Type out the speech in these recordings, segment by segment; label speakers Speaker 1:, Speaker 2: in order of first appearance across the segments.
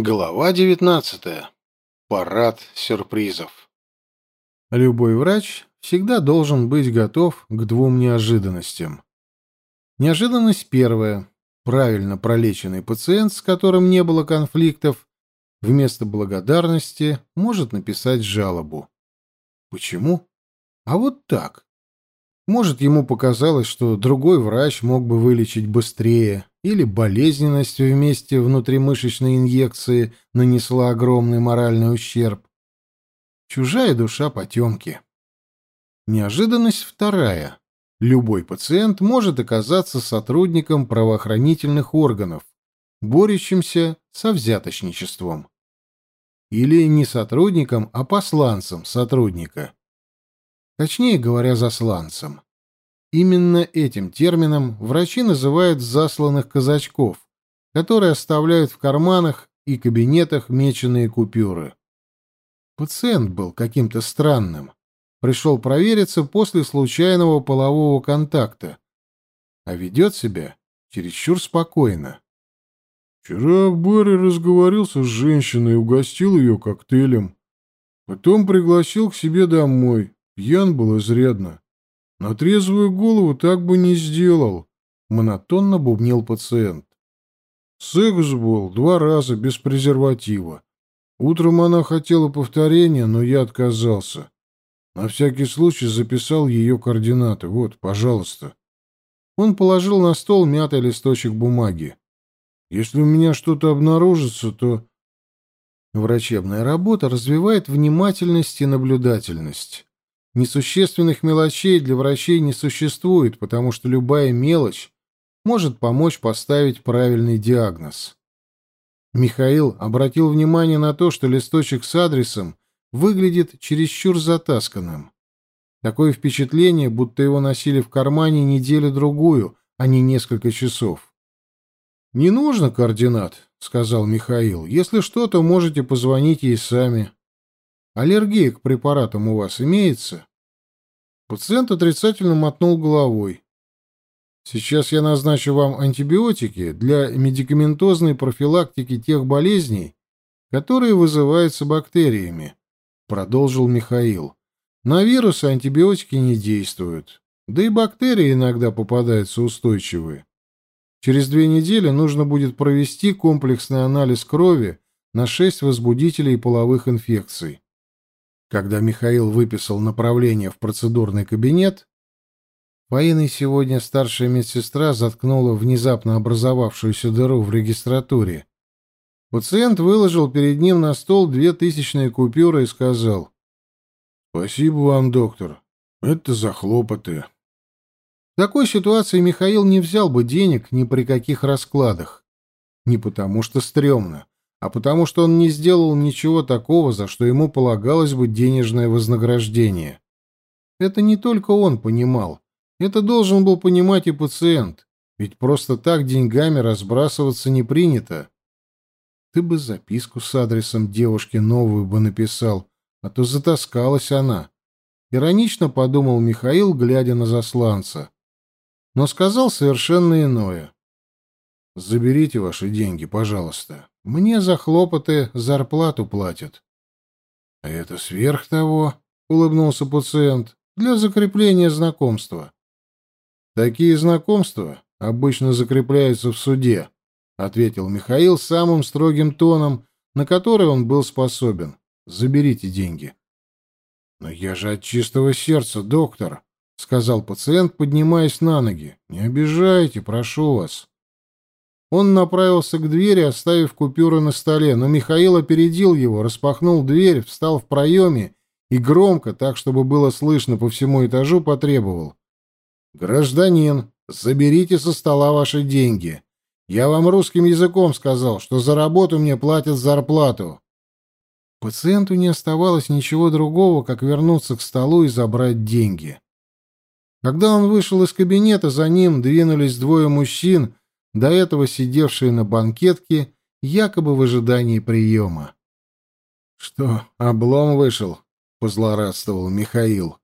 Speaker 1: Глава 19. Парад сюрпризов.
Speaker 2: Любой врач всегда должен быть готов к двум неожиданностям. Неожиданность первая. Правильно пролеченный пациент, с которым не было конфликтов, вместо благодарности может написать жалобу. Почему? А вот так. Может, ему показалось, что другой врач мог бы вылечить быстрее, или болезненность в месте внутримышечной инъекции нанесла огромный моральный ущерб. Чужая душа потемки. Неожиданность вторая. Любой пациент может оказаться сотрудником правоохранительных органов, борющимся со взяточничеством. Или не сотрудником, а посланцем сотрудника. Точнее говоря, засланцем. Именно этим термином врачи называют засланных казачков, которые оставляют в карманах и кабинетах меченые купюры. Пациент был каким-то странным. Пришел провериться после случайного полового контакта, а ведет себя чересчур спокойно.
Speaker 3: Вчера в разговорился с женщиной и угостил ее коктейлем. Потом пригласил к себе домой. Пьян был изрядно. На трезвую голову так бы не сделал, монотонно бубнил пациент. Секс был два раза без презерватива. Утром она хотела повторения, но я отказался. На всякий случай записал ее координаты. Вот, пожалуйста. Он положил на стол мятый листочек бумаги. Если у меня что-то обнаружится, то...
Speaker 2: Врачебная работа развивает внимательность и наблюдательность. Несущественных мелочей для врачей не существует, потому что любая мелочь может помочь поставить правильный диагноз. Михаил обратил внимание на то, что листочек с адресом выглядит чересчур затасканным. Такое впечатление, будто его носили в кармане неделю-другую, а не несколько часов. «Не нужно координат», — сказал Михаил. «Если что, то можете позвонить ей сами. Аллергия к препаратам у вас имеется?» Пациент отрицательно мотнул головой. Сейчас я назначу вам антибиотики для медикаментозной профилактики тех болезней, которые вызываются бактериями, продолжил Михаил. На вирусы антибиотики не действуют. Да и бактерии иногда попадаются устойчивые. Через две недели нужно будет провести комплексный анализ крови на шесть возбудителей половых инфекций. Когда Михаил выписал направление в процедурный кабинет, Фаиной сегодня старшая медсестра заткнула внезапно образовавшуюся дыру в регистратуре. Пациент выложил перед ним на стол две тысячные купюры и сказал «Спасибо вам, доктор. Это за хлопоты». В такой ситуации Михаил не взял бы денег ни при каких раскладах. Не потому что стрёмно, а потому что он не сделал ничего такого, за что ему полагалось бы денежное вознаграждение. Это не только он понимал, это должен был понимать и пациент, ведь просто так деньгами разбрасываться не принято. Ты бы записку с адресом девушки новую бы написал, а то затаскалась она. Иронично подумал Михаил, глядя на засланца. Но сказал совершенно иное. «Заберите ваши деньги, пожалуйста. Мне за хлопоты зарплату платят. — А это сверх того, — улыбнулся пациент, — для закрепления знакомства. — Такие знакомства обычно закрепляются в суде, — ответил Михаил самым строгим тоном, на который он был способен. — Заберите деньги. — Но я же от чистого сердца, доктор, — сказал пациент, поднимаясь на ноги. — Не обижайте, прошу вас. Он направился к двери, оставив купюры на столе, но Михаил опередил его, распахнул дверь, встал в проеме и громко, так чтобы было слышно по всему этажу, потребовал. «Гражданин, заберите со стола ваши деньги. Я вам русским языком сказал, что за работу мне платят зарплату». Пациенту не оставалось ничего другого, как вернуться к столу и забрать деньги. Когда он вышел из кабинета, за ним двинулись двое мужчин до этого сидевшие на банкетке, якобы в ожидании приема. «Что, облом вышел?» — позлорадствовал Михаил.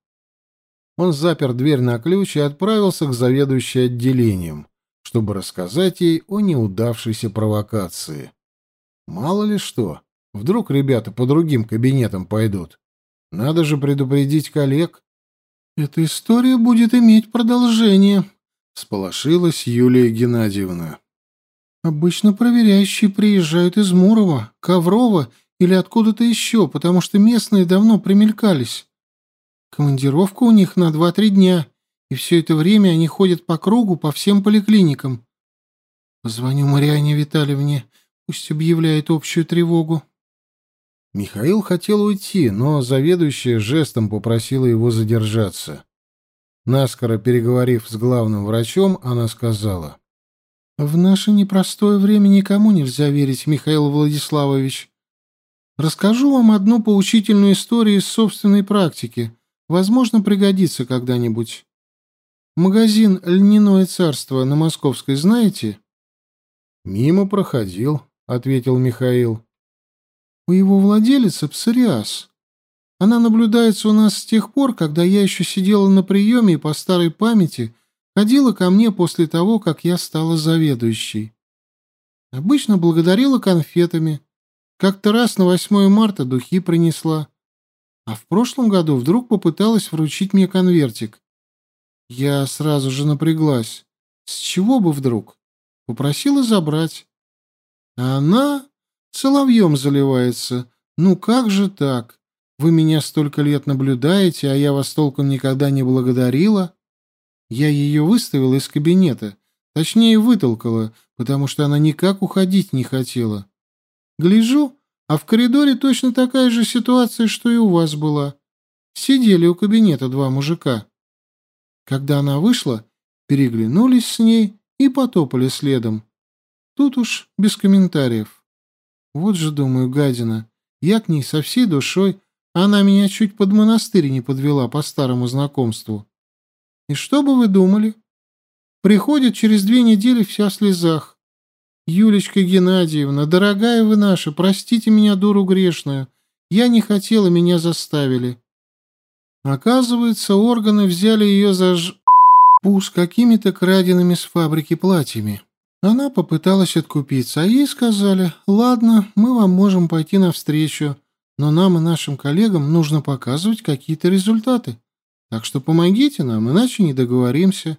Speaker 2: Он запер дверь на ключ и отправился к заведующей отделением, чтобы рассказать ей о неудавшейся провокации. Мало ли что. Вдруг ребята по другим кабинетам пойдут. Надо же предупредить коллег.
Speaker 3: Эта история будет иметь продолжение,
Speaker 2: сполошилась Юлия Геннадьевна.
Speaker 3: Обычно проверяющие приезжают из Мурова, Коврова или откуда-то еще, потому что местные давно примелькались. Командировка у них на два-три дня, и все это время они ходят по кругу по всем поликлиникам. Позвоню Мариане Витальевне, пусть объявляет общую тревогу.
Speaker 2: Михаил хотел уйти, но заведующая жестом попросила его задержаться. Наскоро переговорив с главным врачом, она сказала.
Speaker 3: «В наше непростое время никому нельзя верить, Михаил Владиславович. Расскажу вам одну поучительную историю из собственной практики. Возможно, пригодится когда-нибудь. Магазин «Льняное царство» на Московской знаете?»
Speaker 2: «Мимо проходил», — ответил Михаил.
Speaker 3: У его владелицы псориаз. Она наблюдается у нас с тех пор, когда я еще сидела на приеме и по старой памяти ходила ко мне после того, как я стала заведующей. Обычно благодарила конфетами. Как-то раз на 8 марта духи принесла. А в прошлом году вдруг попыталась вручить мне конвертик. Я сразу же напряглась. С чего бы вдруг? Попросила забрать. А она Соловьем заливается. Ну как же так? Вы меня столько лет наблюдаете, а я вас толком никогда не благодарила. Я ее выставила из кабинета, точнее вытолкала, потому что она никак уходить не хотела. Гляжу, а в коридоре точно такая же ситуация, что и у вас была. Сидели у кабинета два мужика. Когда она вышла, переглянулись с ней и потопали следом. Тут уж без комментариев. Вот же, думаю, гадина. Я к ней со всей душой, она меня чуть под монастырь не подвела по старому знакомству. И что бы вы думали? Приходит через две недели вся в слезах. Юлечка Геннадьевна, дорогая вы наша, простите меня, дуру грешную. Я не хотела, меня заставили. Оказывается, органы взяли ее за ж... с какими-то краденными с фабрики платьями. Она попыталась откупиться, а ей сказали, «Ладно, мы вам можем пойти навстречу, но нам и нашим коллегам нужно показывать какие-то результаты. Так что помогите нам, иначе не договоримся».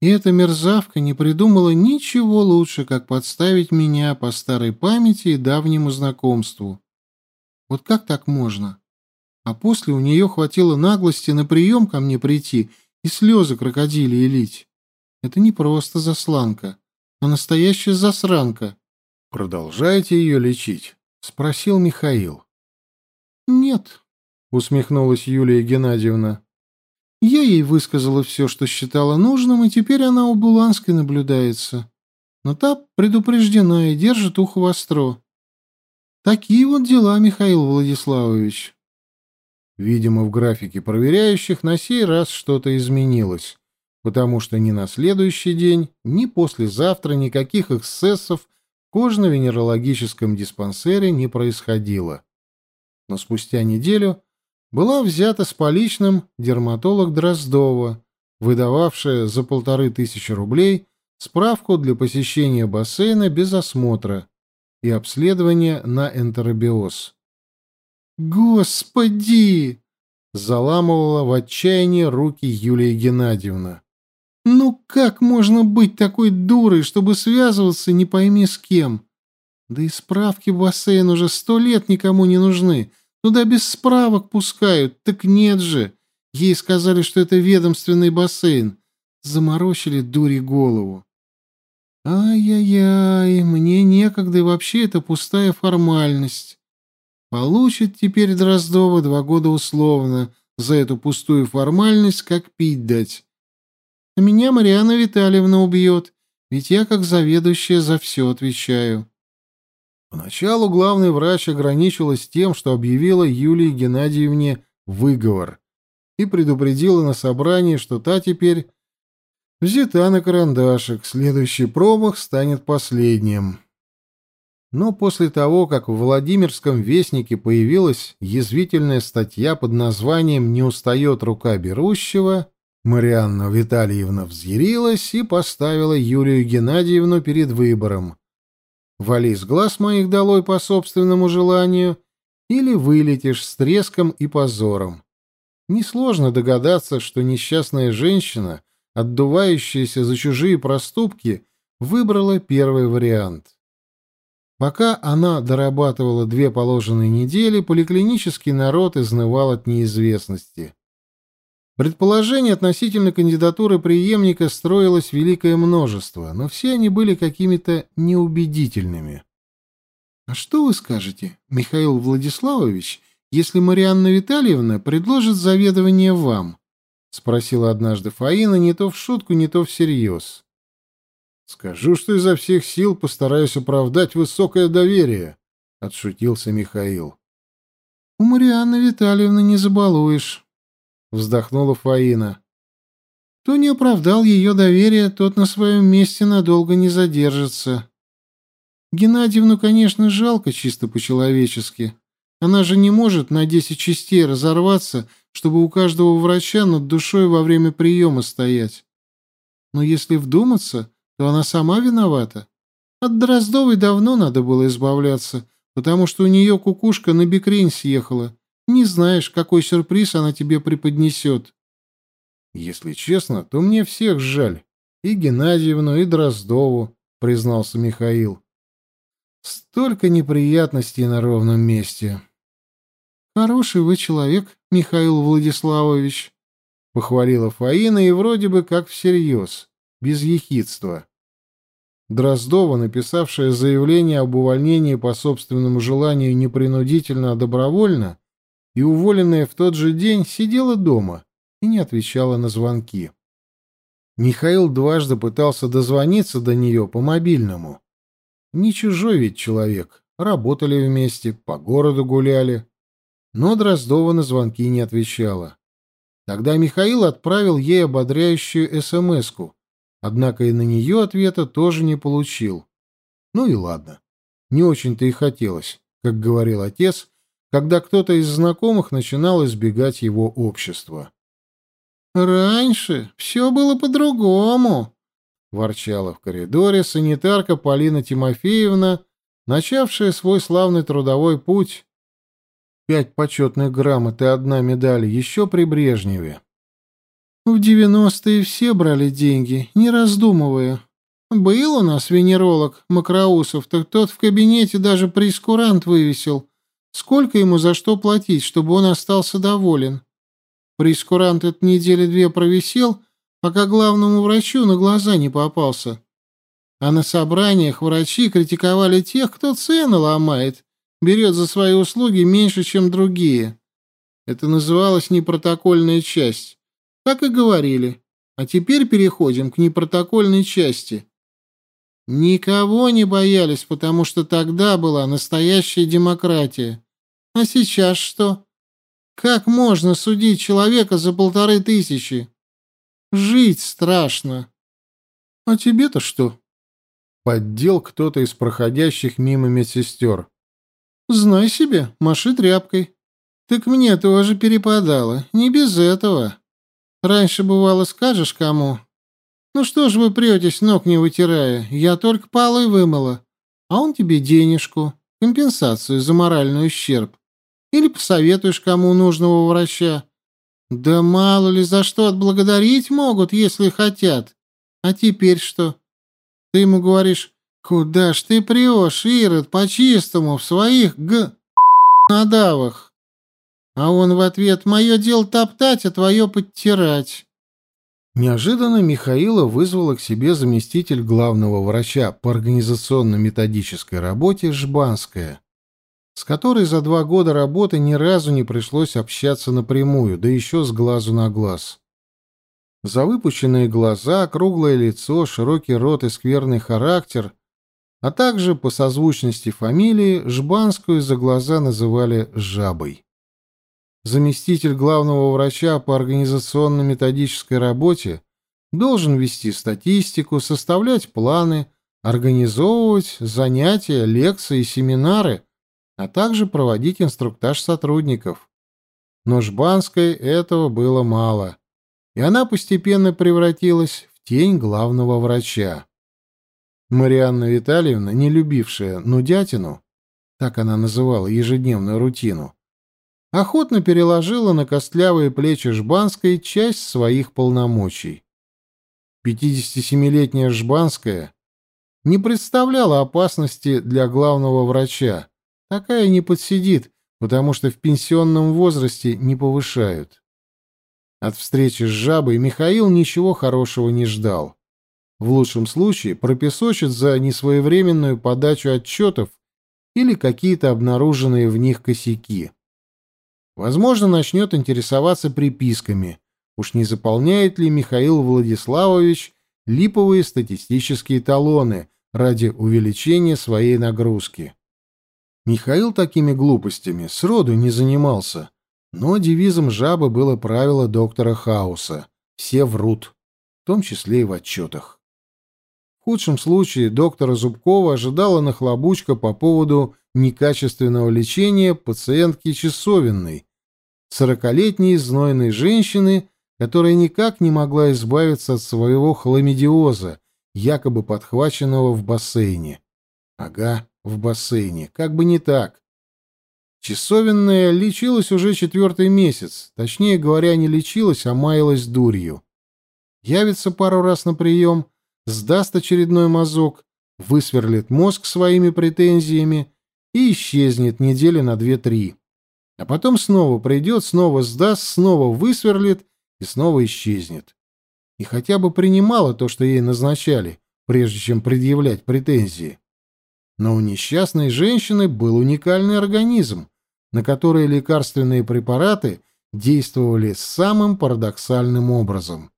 Speaker 3: И эта мерзавка не придумала ничего лучше, как подставить меня по старой памяти и давнему знакомству. Вот как так можно? А после у нее хватило наглости на прием ко мне прийти и слезы крокодили лить. Это не просто засланка а настоящая засранка.
Speaker 2: Продолжаете ее лечить? Спросил Михаил.
Speaker 3: Нет,
Speaker 2: усмехнулась Юлия Геннадьевна.
Speaker 3: Я ей высказала все, что считала нужным, и теперь она у Буланской наблюдается. Но та предупреждена и держит ухо востро. Такие вот дела, Михаил Владиславович.
Speaker 2: Видимо, в графике проверяющих на сей раз что-то изменилось потому что ни на следующий день, ни послезавтра никаких эксцессов кожно-венерологическом диспансере не происходило. Но спустя неделю была взята с поличным дерматолог Дроздова, выдававшая за полторы тысячи рублей справку для посещения бассейна без осмотра и обследования на энтеробиоз.
Speaker 3: «Господи!»
Speaker 2: — заламывала в отчаянии руки Юлия Геннадьевна.
Speaker 3: Ну как можно быть такой дурой, чтобы связываться не пойми с кем? Да и справки в бассейн уже сто лет никому не нужны. Туда без справок пускают. Так нет же. Ей сказали, что это ведомственный бассейн. Заморочили дури голову. Ай-яй-яй, мне некогда и вообще это пустая формальность. Получит теперь Дроздова два года условно за эту пустую формальность, как пить дать. А меня Мариана Витальевна убьет, ведь я как заведующая за все отвечаю.
Speaker 2: Поначалу главный врач ограничилась тем, что объявила Юлии Геннадьевне выговор и предупредила на собрании, что та теперь взята на карандашик, следующий промах станет последним. Но после того, как в Владимирском вестнике появилась язвительная статья под названием «Не устает рука берущего», Марианна Витальевна взъярилась и поставила Юлию Геннадьевну перед выбором. Вали с глаз моих долой по собственному желанию, или вылетишь с треском и позором. Несложно догадаться, что несчастная женщина, отдувающаяся за чужие проступки, выбрала первый вариант. Пока она дорабатывала две положенные недели, поликлинический народ изнывал от неизвестности. Предположений относительно кандидатуры преемника строилось великое множество, но все они были какими-то неубедительными. «А что вы скажете, Михаил Владиславович, если Марианна Витальевна предложит заведование вам?» — спросила однажды Фаина не то в шутку, не то всерьез.
Speaker 3: Скажу, что изо всех сил постараюсь оправдать высокое доверие, — отшутился Михаил.
Speaker 2: — У Марианны Витальевны не забалуешь, — вздохнула Фаина. Кто не оправдал ее доверие, тот на своем месте надолго не задержится. Геннадьевну, конечно, жалко чисто по-человечески. Она же не может на десять частей разорваться, чтобы у каждого врача над душой во время приема стоять. Но если вдуматься, то она сама виновата. От Дроздовой давно надо было избавляться, потому что у нее кукушка на бекрень съехала. Не знаешь, какой сюрприз она тебе преподнесет.
Speaker 3: Если честно, то мне всех жаль. И Геннадьевну, и Дроздову, признался Михаил. Столько неприятностей на ровном месте.
Speaker 2: Хороший вы человек, Михаил Владиславович, похвалила Фаина и вроде бы как всерьез, без ехидства. Дроздова, написавшая заявление об увольнении по собственному желанию непринудительно, а добровольно, и уволенная в тот же день, сидела дома и не отвечала на звонки. Михаил дважды пытался дозвониться до нее по мобильному. Не чужой ведь человек, работали вместе, по городу гуляли. Но Дроздова на звонки не отвечала. Тогда Михаил отправил ей ободряющую СМС-ку, Однако и на нее ответа тоже не получил. Ну и ладно. Не очень-то и хотелось, как говорил отец, когда кто-то из знакомых начинал избегать его общества. «Раньше все было по-другому», — ворчала в коридоре санитарка Полина Тимофеевна, начавшая свой славный трудовой путь. Пять почетных грамот и одна медаль еще при Брежневе. В девяностые все брали деньги, не раздумывая. Был у нас венеролог Макроусов, так тот в кабинете даже прескурант вывесил. Сколько ему за что платить, чтобы он остался доволен? Прескурант эту недели две провисел, пока главному врачу на глаза не попался. А на собраниях врачи критиковали тех, кто цены ломает, берет за свои услуги меньше, чем другие. Это называлось непротокольная часть. Как и говорили. А теперь переходим к непротокольной части. Никого не боялись, потому что тогда была настоящая демократия. А сейчас что? Как можно судить человека за полторы тысячи? Жить страшно. А тебе-то что?
Speaker 3: Поддел кто-то из проходящих мимо медсестер.
Speaker 2: Знай себе, маши тряпкой. Так мне тоже перепадало, не без этого. Раньше, бывало, скажешь кому. Ну что ж вы претесь, ног не вытирая, я только полы вымыла. А он тебе денежку, компенсацию за моральный ущерб. Или посоветуешь кому нужного врача. Да мало ли за что отблагодарить могут, если хотят. А теперь что? Ты ему говоришь, куда ж ты прешь, Ирод, по-чистому, в своих г... надавах. А он в ответ «Мое дело топтать, а твое подтирать».
Speaker 3: Неожиданно Михаила вызвала к себе заместитель главного врача по организационно-методической работе Жбанская, с которой за два года работы ни разу не пришлось общаться напрямую, да еще с глазу на глаз. За выпученные глаза, круглое лицо, широкий рот и скверный характер, а также по созвучности фамилии Жбанскую за глаза называли «жабой» заместитель главного врача по организационно-методической работе должен вести статистику, составлять планы, организовывать занятия, лекции семинары, а также проводить инструктаж сотрудников. Но Жбанской этого было мало, и она постепенно превратилась в тень главного врача.
Speaker 2: Марианна Витальевна, не любившая нудятину, так она называла ежедневную рутину, охотно переложила на костлявые плечи Жбанской часть своих полномочий. 57-летняя Жбанская не представляла опасности для главного врача. Такая не подсидит, потому что в пенсионном возрасте не повышают. От встречи с жабой Михаил ничего хорошего не ждал. В лучшем случае пропесочит за несвоевременную подачу отчетов или какие-то обнаруженные в них косяки. Возможно, начнет интересоваться приписками. Уж не заполняет ли Михаил Владиславович липовые статистические талоны ради увеличения своей нагрузки? Михаил такими глупостями сроду не занимался, но девизом жабы было правило доктора Хауса «все врут», в том числе и в отчетах. В худшем случае доктора Зубкова ожидала нахлобучка по поводу некачественного лечения пациентки Часовенной, сорокалетней знойной женщины, которая никак не могла избавиться от своего хламидиоза, якобы подхваченного в бассейне. Ага, в бассейне. Как бы не так. Часовенная лечилась уже четвертый месяц. Точнее говоря, не лечилась, а маялась дурью. Явится пару раз на прием, сдаст очередной мазок, высверлит мозг своими претензиями и исчезнет недели на две-три. А потом снова придет, снова сдаст, снова высверлит и снова исчезнет. И хотя бы принимала то, что ей назначали, прежде чем предъявлять претензии. Но у несчастной женщины был уникальный организм, на который лекарственные препараты действовали самым парадоксальным образом.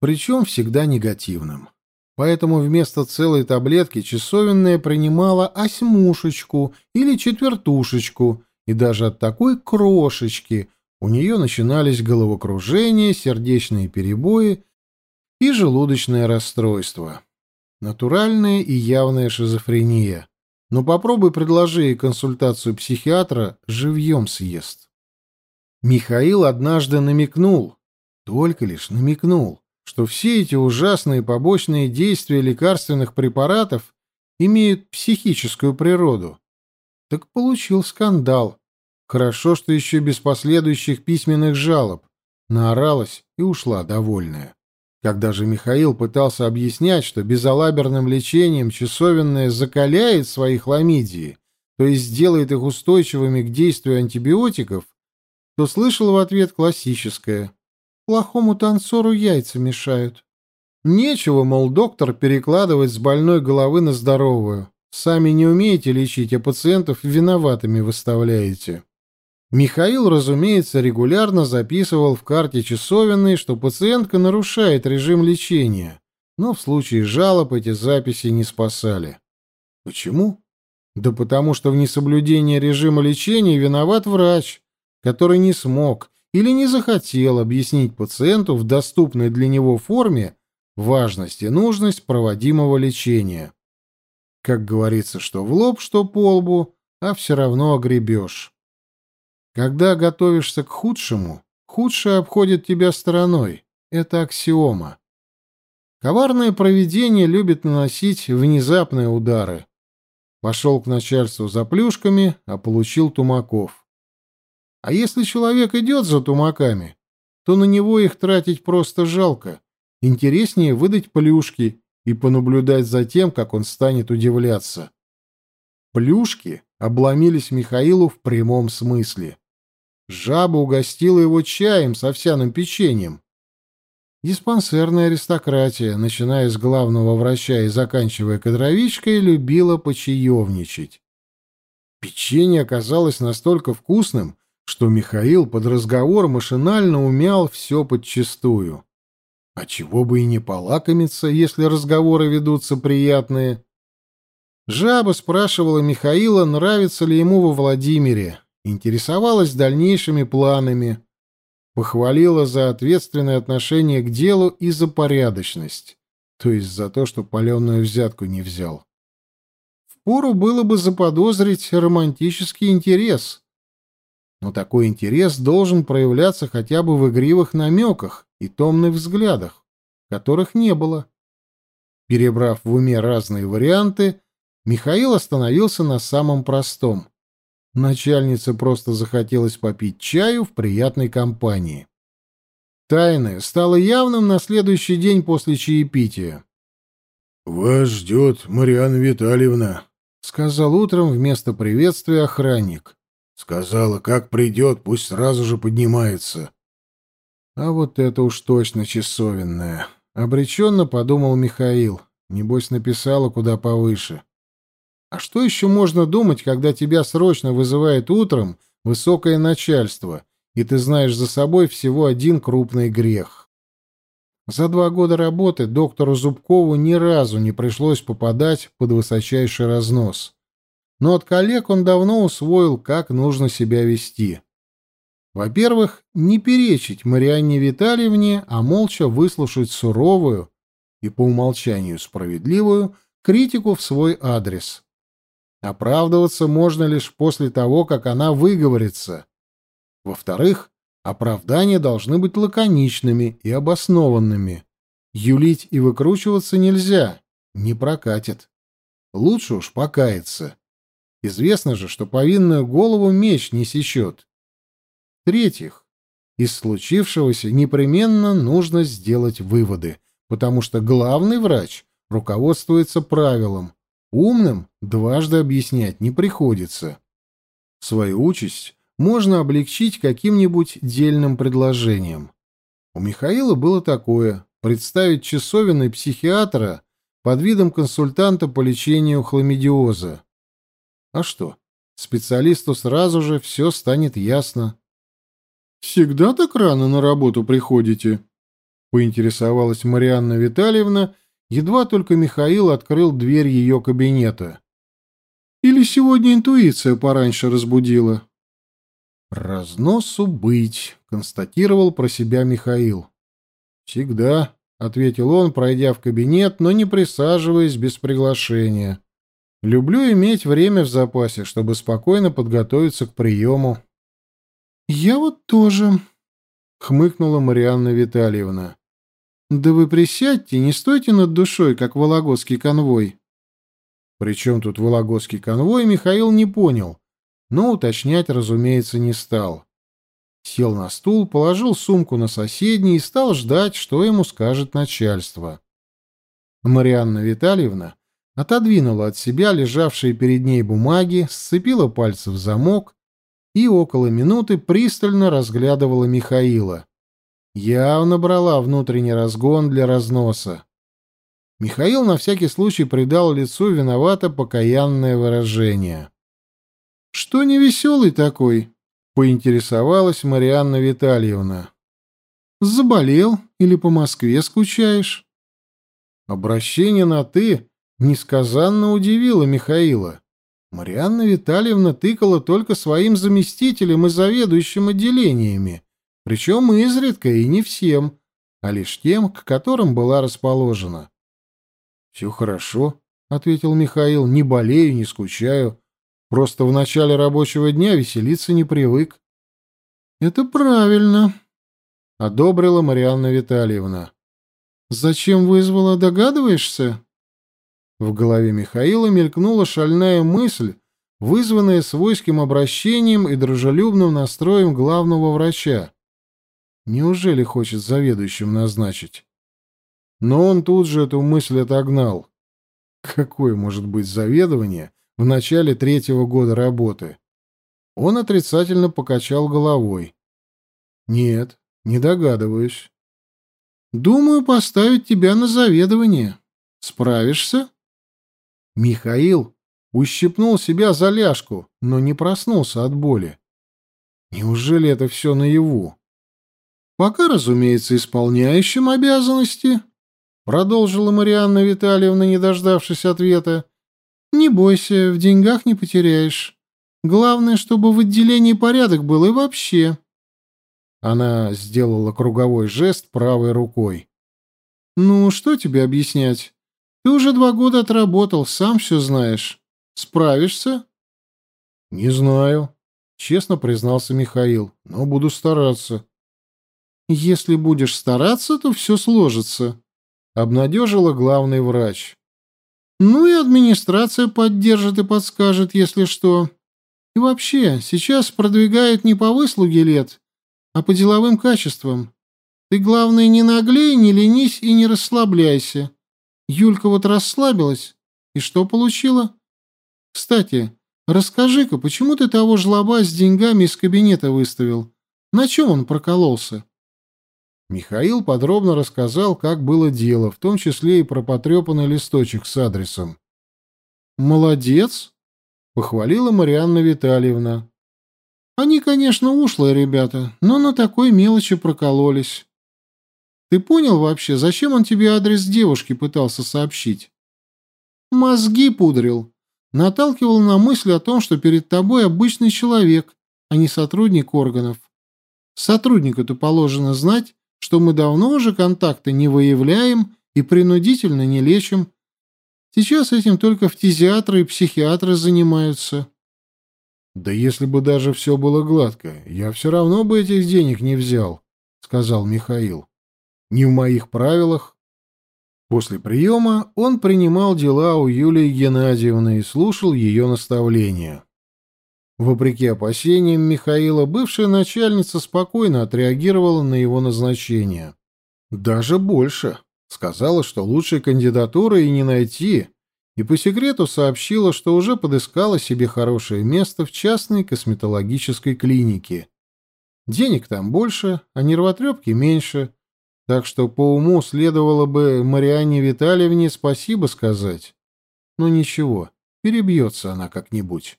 Speaker 2: Причем всегда негативным. Поэтому вместо целой таблетки часовенная принимала осьмушечку или четвертушечку, и даже от такой крошечки у нее начинались головокружение, сердечные перебои и желудочное расстройство. Натуральная и явная шизофрения. Но попробуй предложи ей консультацию психиатра, живьем съест. Михаил однажды намекнул, только лишь намекнул, что все эти ужасные побочные действия лекарственных препаратов имеют психическую природу. Так получил скандал. Хорошо, что еще без последующих письменных жалоб. Наоралась и ушла довольная. Когда же Михаил пытался объяснять, что безалаберным лечением часовенное закаляет свои хламидии, то есть делает их устойчивыми к действию антибиотиков, то слышал в ответ классическое Плохому танцору яйца мешают. Нечего, мол, доктор перекладывать с больной головы на здоровую. Сами не умеете лечить, а пациентов виноватыми выставляете. Михаил, разумеется, регулярно записывал в карте часовенной, что пациентка нарушает режим лечения, но в случае жалоб эти записи не спасали. Почему? Да потому что в несоблюдении режима лечения виноват врач, который не смог или не захотел объяснить пациенту в доступной для него форме важность и нужность проводимого лечения. Как говорится, что в лоб, что по лбу, а все равно огребешь. Когда готовишься к худшему, худшее обходит тебя стороной. Это аксиома. Коварное провидение любит наносить внезапные удары. Пошел к начальству за плюшками, а получил тумаков. А если человек идет за тумаками, то на него их тратить просто жалко. Интереснее выдать плюшки и понаблюдать за тем, как он станет удивляться. Плюшки обломились Михаилу в прямом смысле. Жаба угостила его чаем с овсяным печеньем. Диспансерная аристократия, начиная с главного врача и заканчивая кадровичкой, любила почаевничать. Печенье оказалось настолько вкусным, что Михаил под разговор машинально умял все подчистую. А чего бы и не полакомиться, если разговоры ведутся приятные. Жаба спрашивала Михаила, нравится ли ему во Владимире, интересовалась дальнейшими планами, похвалила за ответственное отношение к делу и за порядочность, то есть за то, что паленую взятку не взял. Впору было бы заподозрить романтический интерес — но такой интерес должен проявляться хотя бы в игривых намеках и томных взглядах, которых не было. Перебрав в уме разные варианты, Михаил остановился на самом простом. Начальнице просто захотелось попить чаю в приятной компании. Тайное стало явным на следующий день после чаепития.
Speaker 3: «Вас ждет Марианна Витальевна», — сказал утром вместо приветствия охранник. «Сказала, как придет, пусть сразу же поднимается».
Speaker 2: А вот это уж точно часовенное. Обреченно подумал Михаил. Небось, написала куда повыше. А что еще можно думать, когда тебя срочно вызывает утром высокое начальство, и ты знаешь за собой всего один крупный грех? За два года работы доктору Зубкову ни разу не пришлось попадать под высочайший разнос. Но от коллег он давно усвоил, как нужно себя вести. Во-первых, не перечить Марианне Витальевне, а молча выслушать суровую и по умолчанию справедливую критику в свой адрес. Оправдываться можно лишь после того, как она выговорится. Во-вторых, оправдания должны быть лаконичными и обоснованными. Юлить и выкручиваться нельзя, не прокатит. Лучше уж покаяться. Известно же, что повинную голову меч не сечет. В-третьих, из случившегося непременно нужно сделать выводы, потому что главный врач руководствуется правилом Умным дважды объяснять не приходится. Свою участь можно облегчить каким-нибудь дельным предложением. У Михаила было такое — представить часовиной психиатра под видом консультанта по лечению хламидиоза. А что, специалисту сразу же все станет ясно. «Всегда так рано на работу приходите?» — поинтересовалась Марианна Витальевна, едва только Михаил открыл дверь ее кабинета. Или сегодня интуиция пораньше разбудила? «Разносу быть», — констатировал про себя Михаил. «Всегда», — ответил он, пройдя в кабинет, но не присаживаясь без приглашения. «Люблю иметь время в запасе, чтобы спокойно подготовиться к приему». «Я вот тоже», — хмыкнула Марианна Витальевна. «Да вы присядьте, не стойте над душой, как вологодский конвой». Причем тут вологодский конвой, Михаил не понял, но уточнять, разумеется, не стал. Сел на стул, положил сумку на соседний и стал ждать, что ему скажет начальство. Марианна Витальевна отодвинула от себя лежавшие перед ней бумаги, сцепила пальцы в замок и около минуты пристально разглядывала Михаила. Явно брала внутренний разгон для разноса. Михаил на всякий случай придал лицу виновато покаянное выражение. «Что невеселый такой?» — поинтересовалась Марианна Витальевна. «Заболел или по Москве скучаешь?» Обращение на «ты» несказанно удивило Михаила. Марианна Витальевна тыкала только своим заместителям и заведующим отделениями, причем изредка и не всем, а лишь тем, к которым была расположена. «Все хорошо», — ответил Михаил, — «не болею, не скучаю. Просто в начале рабочего дня веселиться не привык». «Это правильно», — одобрила Марианна Витальевна. «Зачем вызвала, догадываешься?» В голове Михаила мелькнула шальная мысль, вызванная свойским обращением и дружелюбным настроем главного врача. Неужели хочет заведующим назначить? Но он тут же эту мысль отогнал. Какое может быть заведование в начале третьего года работы? Он отрицательно покачал головой. Нет, не догадываюсь. Думаю поставить тебя на заведование. Справишься? Михаил ущипнул себя за ляжку, но не проснулся от боли. Неужели это все наяву? Пока, разумеется, исполняющим обязанности, продолжила Марианна Витальевна, не дождавшись ответа. Не бойся, в деньгах не потеряешь. Главное, чтобы в отделении порядок был и вообще. Она сделала круговой жест правой рукой. Ну, что тебе объяснять? Ты уже два года отработал, сам все знаешь. Справишься? Не знаю, честно признался Михаил, но буду стараться. Если будешь стараться, то все сложится. обнадежила главный врач. Ну и администрация поддержит и подскажет, если что. И вообще, сейчас продвигают не по выслуге лет, а по деловым качествам. Ты, главное, не наглей, не ленись и не расслабляйся. Юлька вот расслабилась. И что получила? Кстати, расскажи-ка, почему ты того жлоба с деньгами из кабинета выставил? На чем он прокололся? Михаил подробно рассказал, как было дело, в том числе и про потрепанный листочек с адресом. «Молодец!» — похвалила Марианна Витальевна. «Они, конечно, ушлые ребята, но на такой мелочи прокололись. Ты понял вообще, зачем он тебе адрес девушки пытался сообщить? Мозги пудрил. Наталкивал на мысль о том, что перед тобой обычный человек, а не сотрудник органов. Сотруднику-то положено знать, что мы давно уже контакты не выявляем и принудительно не лечим. Сейчас этим только фтизиатры и психиатры занимаются.
Speaker 3: Да если бы даже все было гладко, я все равно бы этих денег не взял, сказал Михаил не в моих правилах. После приема он принимал дела у Юлии Геннадьевны и слушал ее наставления. Вопреки опасениям Михаила, бывшая начальница спокойно отреагировала на его назначение. Даже больше. Сказала, что лучшей кандидатуры и не найти, и по секрету сообщила, что уже подыскала себе хорошее место в частной косметологической клинике. Денег там больше, а нервотрепки меньше, так что по уму следовало бы Марианне Витальевне спасибо сказать. Но ничего, перебьется она как-нибудь.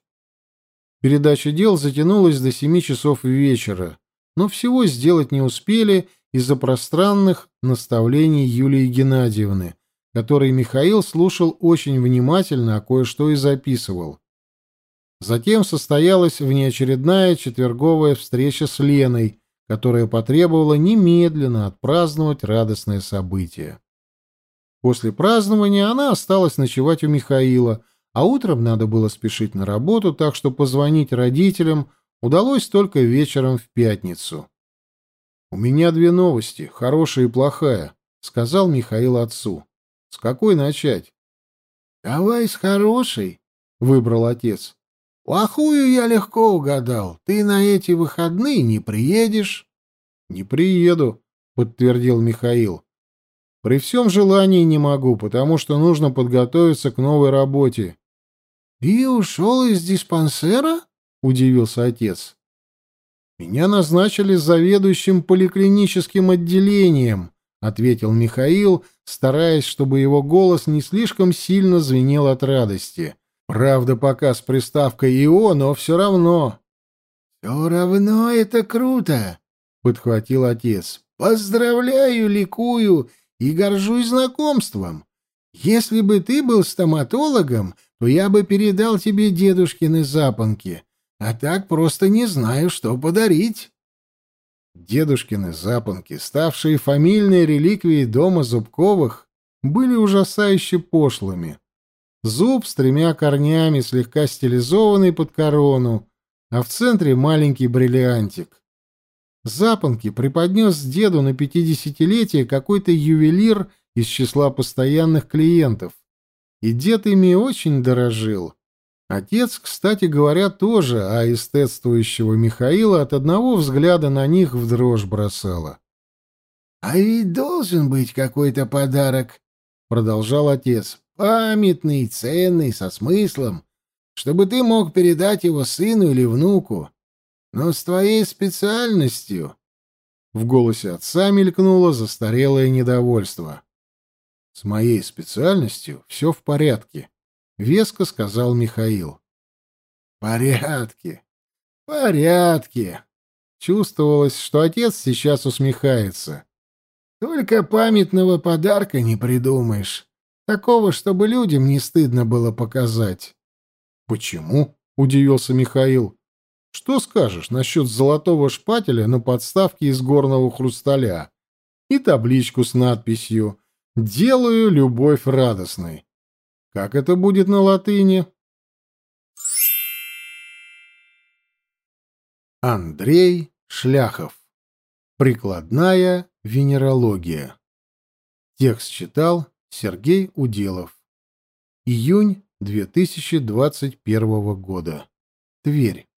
Speaker 3: Передача дел затянулась до семи часов вечера, но всего сделать не успели из-за пространных наставлений Юлии Геннадьевны, которые Михаил слушал очень внимательно, а кое-что и записывал. Затем состоялась внеочередная четверговая встреча с Леной, которая потребовала немедленно отпраздновать радостное событие. После празднования она осталась ночевать у Михаила, а утром надо было спешить на работу, так что позвонить родителям удалось только вечером в пятницу. «У меня две новости, хорошая и плохая», — сказал Михаил отцу. «С какой начать?»
Speaker 1: «Давай с хорошей», — выбрал отец. Плохую я легко угадал. Ты на эти выходные не приедешь.
Speaker 2: — Не приеду, — подтвердил Михаил. — При всем желании не могу, потому что нужно подготовиться к новой работе.
Speaker 1: — И ушел из диспансера? — удивился отец.
Speaker 2: — Меня назначили заведующим поликлиническим отделением, — ответил Михаил, стараясь, чтобы его голос не слишком сильно звенел от радости. — Правда, пока с приставкой «ио», но все равно.
Speaker 1: «Все равно это круто!» — подхватил отец. «Поздравляю, ликую и горжусь знакомством. Если бы ты был стоматологом, то я бы передал тебе дедушкины запонки, а так просто не знаю, что подарить».
Speaker 2: Дедушкины запонки, ставшие фамильной реликвией дома Зубковых, были ужасающе пошлыми. Зуб с тремя корнями, слегка стилизованный под корону, а в центре маленький бриллиантик. Запонки преподнес деду на пятидесятилетие какой-то ювелир из числа постоянных клиентов. И дед ими очень дорожил. Отец, кстати говоря, тоже, а эстетствующего Михаила от одного взгляда на них в дрожь бросала.
Speaker 1: — А ведь должен быть какой-то подарок, — продолжал отец памятный, ценный, со смыслом, чтобы ты мог передать его сыну или внуку. Но с твоей специальностью...»
Speaker 2: В голосе отца мелькнуло застарелое недовольство. «С моей специальностью все в порядке», — веско сказал Михаил.
Speaker 1: «Порядке, порядке!»
Speaker 2: Чувствовалось, что отец сейчас усмехается.
Speaker 1: «Только памятного подарка не придумаешь. Такого, чтобы людям не стыдно было показать.
Speaker 2: Почему? удивился Михаил. Что скажешь насчет золотого шпателя на подставке из горного хрусталя и табличку с надписью «Делаю любовь радостной». Как это будет на латыни? Андрей Шляхов. Прикладная венерология. Текст читал Сергей Уделов. Июнь 2021 года. Тверь.